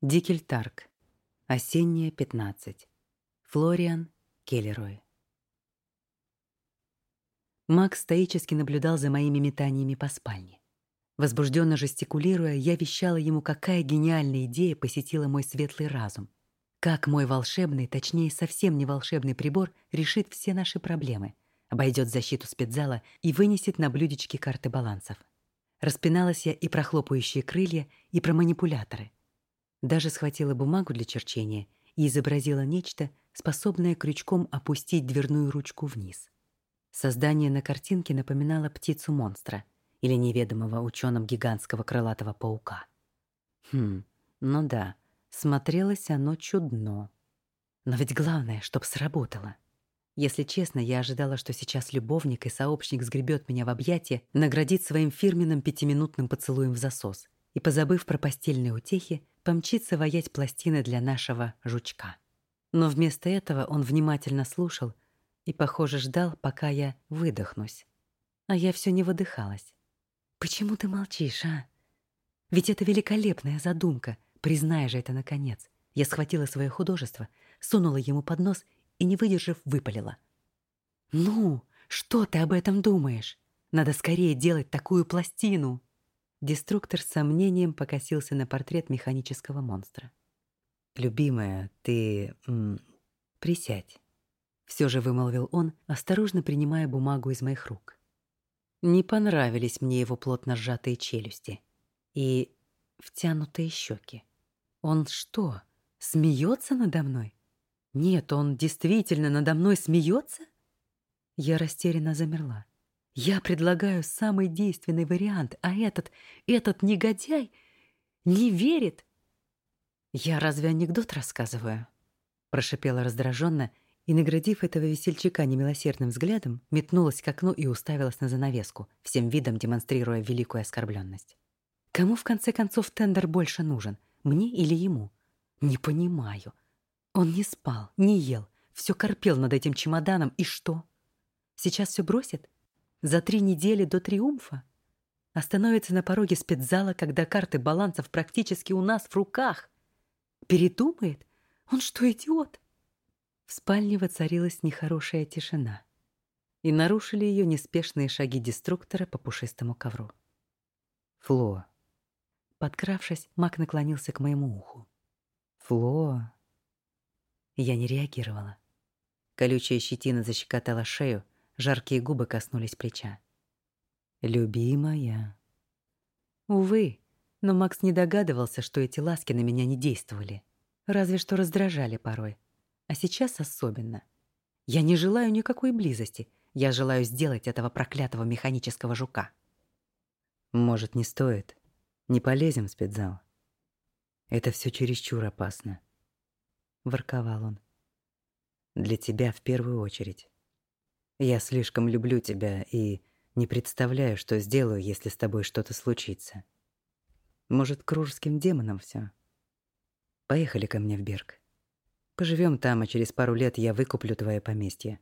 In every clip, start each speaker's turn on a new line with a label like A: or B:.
A: Дикельтарк. Осенняя, 15. Флориан Келлерой. Макс стоически наблюдал за моими метаниями по спальне. Возбужденно жестикулируя, я вещала ему, какая гениальная идея посетила мой светлый разум. Как мой волшебный, точнее, совсем не волшебный прибор решит все наши проблемы, обойдет защиту спецзала и вынесет на блюдечке карты балансов. Распиналась я и про хлопающие крылья, и про манипуляторы — даже схватила бумагу для черчения и изобразила нечто, способное крючком опустить дверную ручку вниз. Создание на картинке напоминало птицу-монстра или неведомого ученым гигантского крылатого паука. Хм, ну да, смотрелось оно чудно. Но ведь главное, чтоб сработало. Если честно, я ожидала, что сейчас любовник и сообщник сгребет меня в объятия, наградит своим фирменным пятиминутным поцелуем в засос и, позабыв про постельные утехи, помчится воять пластины для нашего жучка. Но вместо этого он внимательно слушал и, похоже, ждал, пока я выдохнусь. А я все не выдыхалась. «Почему ты молчишь, а? Ведь это великолепная задумка, признай же это наконец». Я схватила свое художество, сунула ему под нос и, не выдержав, выпалила. «Ну, что ты об этом думаешь? Надо скорее делать такую пластину!» Деструктор с сомнением покосился на портрет механического монстра. «Любимая, ты... М, присядь», — все же вымолвил он, осторожно принимая бумагу из моих рук. Не понравились мне его плотно сжатые челюсти и втянутые щеки. Он что, смеется надо мной? Нет, он действительно надо мной смеется? Я растерянно замерла. Я предлагаю самый действенный вариант, а этот, этот негодяй не верит. Я разве анекдот рассказываю? Прошипела раздраженно и, наградив этого весельчака немилосердным взглядом, метнулась к окну и уставилась на занавеску, всем видом демонстрируя великую оскорбленность. Кому в конце концов тендер больше нужен, мне или ему? Не понимаю. Он не спал, не ел, все корпел над этим чемоданом, и что? Сейчас все бросит? За три недели до триумфа? Остановится на пороге спецзала, когда карты балансов практически у нас в руках. Передумает? Он что, идиот? В спальне воцарилась нехорошая тишина. И нарушили ее неспешные шаги деструктора по пушистому ковру. «Фло». Подкравшись, Мак наклонился к моему уху. «Фло». Я не реагировала. Колючая щетина защекотала шею, Жаркие губы коснулись плеча. «Любимая». Увы, но Макс не догадывался, что эти ласки на меня не действовали. Разве что раздражали порой. А сейчас особенно. Я не желаю никакой близости. Я желаю сделать этого проклятого механического жука. Может, не стоит? Не полезем в спецзал? Это все чересчур опасно. Ворковал он. Для тебя в первую очередь. Я слишком люблю тебя и не представляю, что сделаю, если с тобой что-то случится. Может, к ружским демонам все. Поехали ко мне в Берг. Поживем там, а через пару лет я выкуплю твое поместье.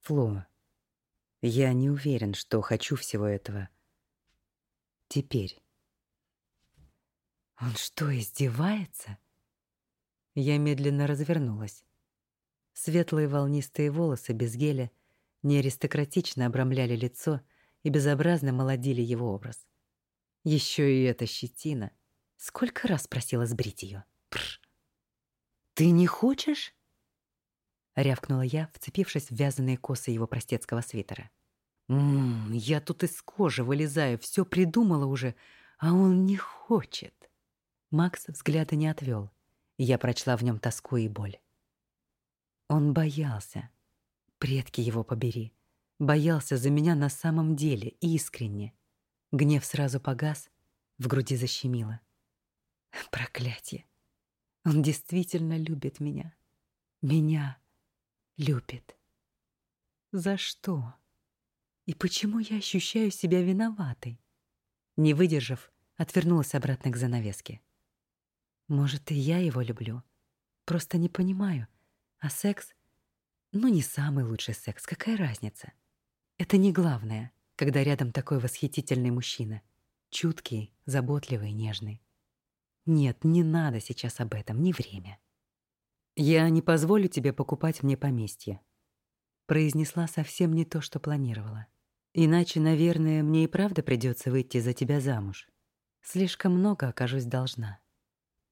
A: Фло, я не уверен, что хочу всего этого. Теперь. Он что, издевается? Я медленно развернулась. Светлые волнистые волосы без геля — неаристократично обрамляли лицо и безобразно молодили его образ. Еще и эта щетина. Сколько раз просила сбрить ее. Прр. «Ты не хочешь?» — рявкнула я, вцепившись в вязаные косы его простецкого свитера. «Ммм, я тут из кожи вылезаю, все придумала уже, а он не хочет». Макс взгляда не отвел, я прочла в нем тоску и боль. Он боялся, Предки его побери. Боялся за меня на самом деле, искренне. Гнев сразу погас, в груди защемило. Проклятие. Он действительно любит меня. Меня любит. За что? И почему я ощущаю себя виноватой? Не выдержав, отвернулась обратно к занавеске. Может, и я его люблю. Просто не понимаю. А секс ну, не самый лучший секс, какая разница? Это не главное, когда рядом такой восхитительный мужчина. Чуткий, заботливый, нежный. Нет, не надо сейчас об этом, не время. Я не позволю тебе покупать мне поместье. Произнесла совсем не то, что планировала. Иначе, наверное, мне и правда придется выйти за тебя замуж. Слишком много окажусь должна.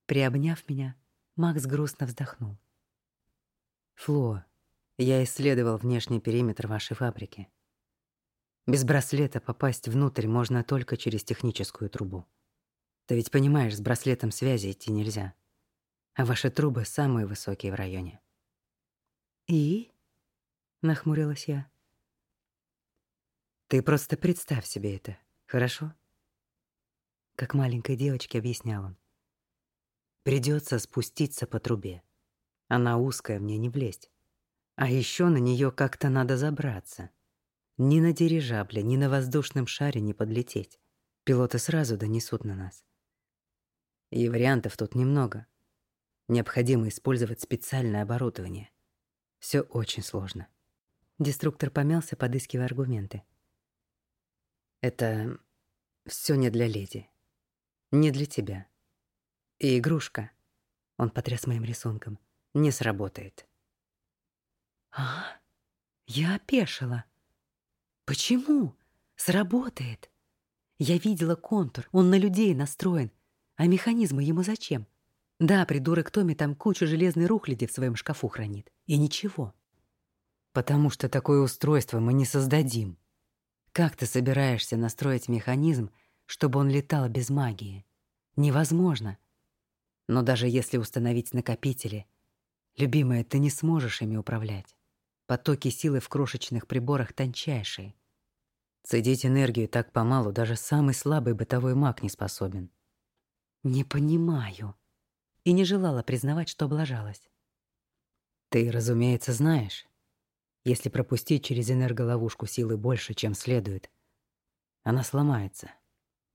A: Приобняв меня, Макс грустно вздохнул.
B: Фло, я исследовал внешний периметр вашей фабрики. Без браслета попасть внутрь можно только через техническую трубу. Ты ведь понимаешь, с браслетом связи идти нельзя. А ваши трубы самые высокие в районе.
A: И? Нахмурилась я.
B: Ты просто представь себе это, хорошо?
A: Как маленькой девочке объяснял он.
B: Придется спуститься по трубе. Она узкая, мне не влезть. А еще на нее как-то надо забраться. Ни на дирижабле, ни на воздушном шаре не подлететь. Пилоты сразу донесут на нас. И вариантов тут немного. Необходимо использовать специальное оборудование. Все очень сложно.
A: Деструктор помялся, подыскивая аргументы.
B: Это все не для леди. Не для тебя. И игрушка, он потряс моим рисунком, не сработает.
A: А, я опешила. Почему? Сработает. Я видела контур, он на людей настроен. А механизмы ему зачем? Да, придурок Томми там кучу железной рухляди в своем шкафу хранит. И ничего.
B: Потому что такое устройство мы не создадим. Как ты собираешься настроить механизм, чтобы он летал без магии? Невозможно. Но даже если установить накопители, любимая, ты не сможешь ими управлять. Потоки силы в крошечных приборах тончайшие. Цедить энергию так помалу даже самый слабый бытовой маг не способен.
A: Не понимаю. И не желала признавать, что облажалась.
B: Ты, разумеется, знаешь, если пропустить через энерголовушку силы больше, чем следует, она сломается.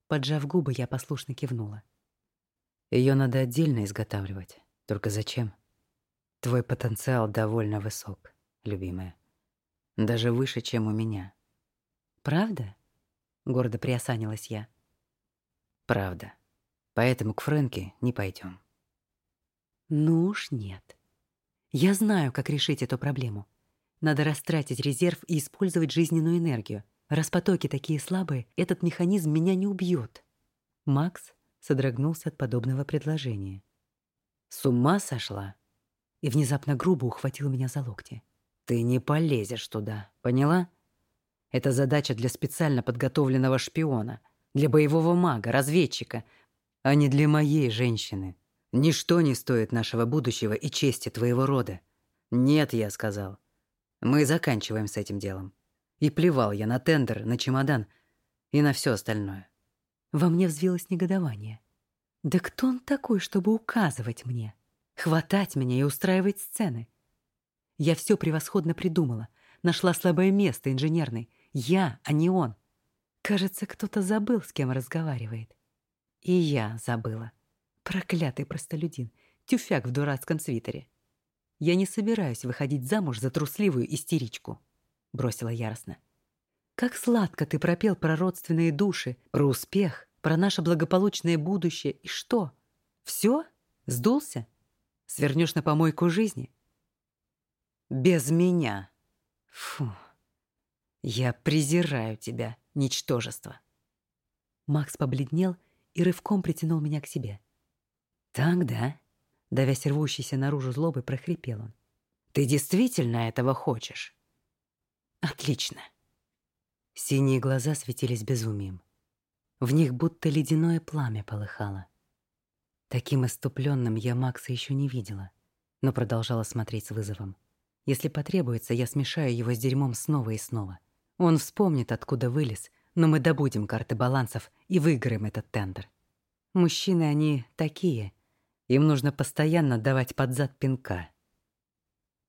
A: Поджав губы, я послушно кивнула.
B: Ее надо отдельно изготавливать. Только зачем? Твой потенциал довольно высок, любимая. Даже выше, чем у меня.
A: Правда? Гордо приосанилась я.
B: Правда. Поэтому к Фрэнке не пойдем.
A: Ну уж нет. Я знаю, как решить эту проблему. Надо растратить резерв и использовать жизненную энергию. Раз потоки такие слабые, этот механизм меня не убьет. Макс содрогнулся от подобного предложения.
B: С ума сошла? И внезапно грубо ухватил меня за локти. Ты не полезешь туда, поняла? Это задача для специально подготовленного шпиона, для боевого мага, разведчика, а не для моей женщины. Ничто не стоит нашего будущего и чести твоего рода. Нет, я сказал. Мы заканчиваем с этим делом. И плевал я на тендер, на чемодан и на все остальное.
A: Во мне взвилось негодование. Да кто он такой, чтобы указывать мне? Хватать меня и устраивать сцены? Я все превосходно придумала. Нашла слабое место инженерной. Я, а не он. Кажется, кто-то забыл, с кем разговаривает. И я забыла. Проклятый простолюдин, тюфяк в дурацком свитере. Я не собираюсь выходить замуж за трусливую истеричку, бросила яростно. Как сладко ты пропел про родственные души, про успех, про наше благополучное будущее. И что? Все? Сдулся? Свернешь на помойку жизни? Без меня. Фу. Я презираю тебя, ничтожество. Макс побледнел и рывком притянул меня к себе. «Так, да?» — давясь рвущейся наружу злобы, прохрипел он. «Ты действительно этого хочешь?» «Отлично!» Синие глаза светились безумием. В них будто ледяное пламя полыхало. Таким иступленным я Макса еще не видела, но продолжала смотреть с вызовом. Если потребуется, я смешаю его с дерьмом снова и снова. Он вспомнит, откуда вылез, но мы добудем карты балансов и выиграем этот тендер. Мужчины они такие. Им нужно постоянно давать под зад пинка.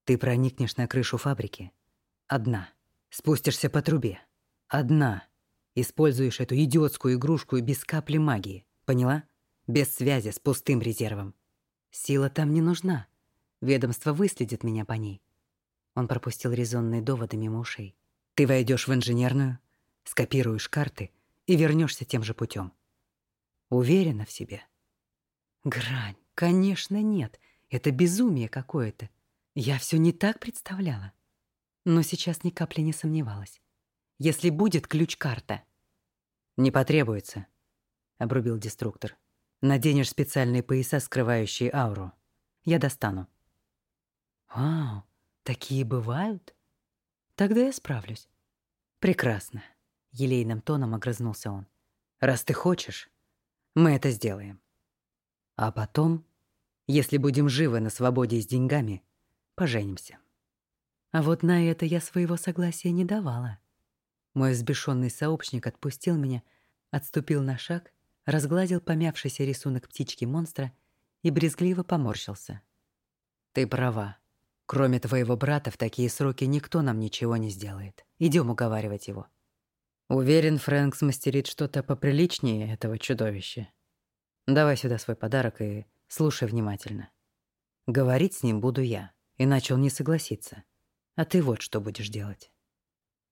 A: Ты проникнешь на крышу фабрики. Одна. Спустишься по трубе. Одна. Используешь эту идиотскую игрушку без капли магии. Поняла? Без связи с пустым резервом. Сила там не нужна. Ведомство выследит меня по ней. Он пропустил резонные доводы мимо ушей. Ты войдешь в инженерную, скопируешь карты и вернешься тем же путем. Уверена в себе. Грань, конечно, нет. Это безумие какое-то. Я все не так представляла. Но сейчас ни капли не сомневалась. Если будет ключ-карта.
B: Не потребуется, обрубил деструктор. Наденешь специальные пояса, скрывающие ауру. Я достану.
A: Вау, такие бывают? Тогда я справлюсь.
B: Прекрасно, елейным тоном огрызнулся он. Раз ты хочешь, мы это сделаем. А потом, если будем живы на свободе и с деньгами, поженимся.
A: А вот на это я своего согласия не давала. Мой взбешенный сообщник отпустил меня, отступил на шаг, разгладил помявшийся рисунок птички-монстра и брезгливо поморщился.
B: «Ты права. Кроме твоего брата, в такие сроки никто нам ничего не сделает. Идем уговаривать его». Уверен, Фрэнк смастерит что-то поприличнее этого чудовища. Давай сюда свой подарок и слушай внимательно. Говорить с ним буду я, иначе он не согласится. А ты вот что будешь делать.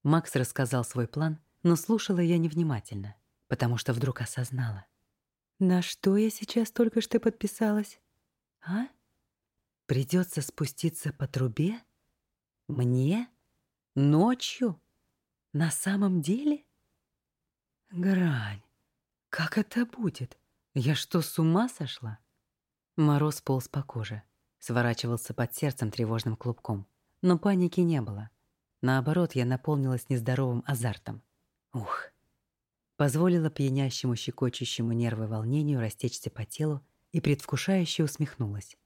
A: Макс рассказал свой план, но слушала я невнимательно, потому что вдруг осознала. На что я сейчас только что подписалась? А? Придется спуститься по трубе? Мне? Ночью? На самом деле? Грань. Как это будет? Я что, с ума сошла? Мороз полз по коже, сворачивался под сердцем тревожным клубком. Но паники не было. Наоборот, я наполнилась нездоровым азартом. Ух. Позволила пьянящему, щекочущему нервы волнению растечься по телу и предвкушающе усмехнулась.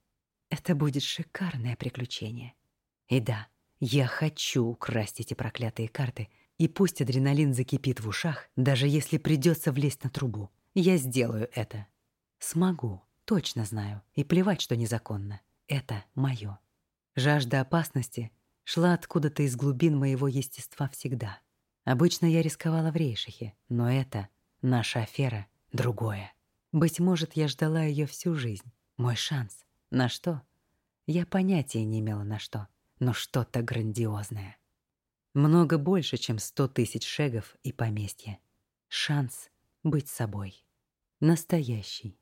A: Это будет шикарное приключение. И да, я хочу украсть эти проклятые карты, и пусть адреналин закипит в ушах, даже если придется влезть на трубу. Я сделаю это. Смогу, точно знаю, и плевать, что незаконно. Это моё. Жажда опасности шла откуда-то из глубин моего естества всегда. Обычно я рисковала в Рейшихе, но это, наша афера, другое. Быть может, я ждала ее всю жизнь. Мой шанс. На что? Я понятия не имела на что, но что-то грандиозное. Много больше, чем сто тысяч шегов и поместья. Шанс быть собой. Настоящий.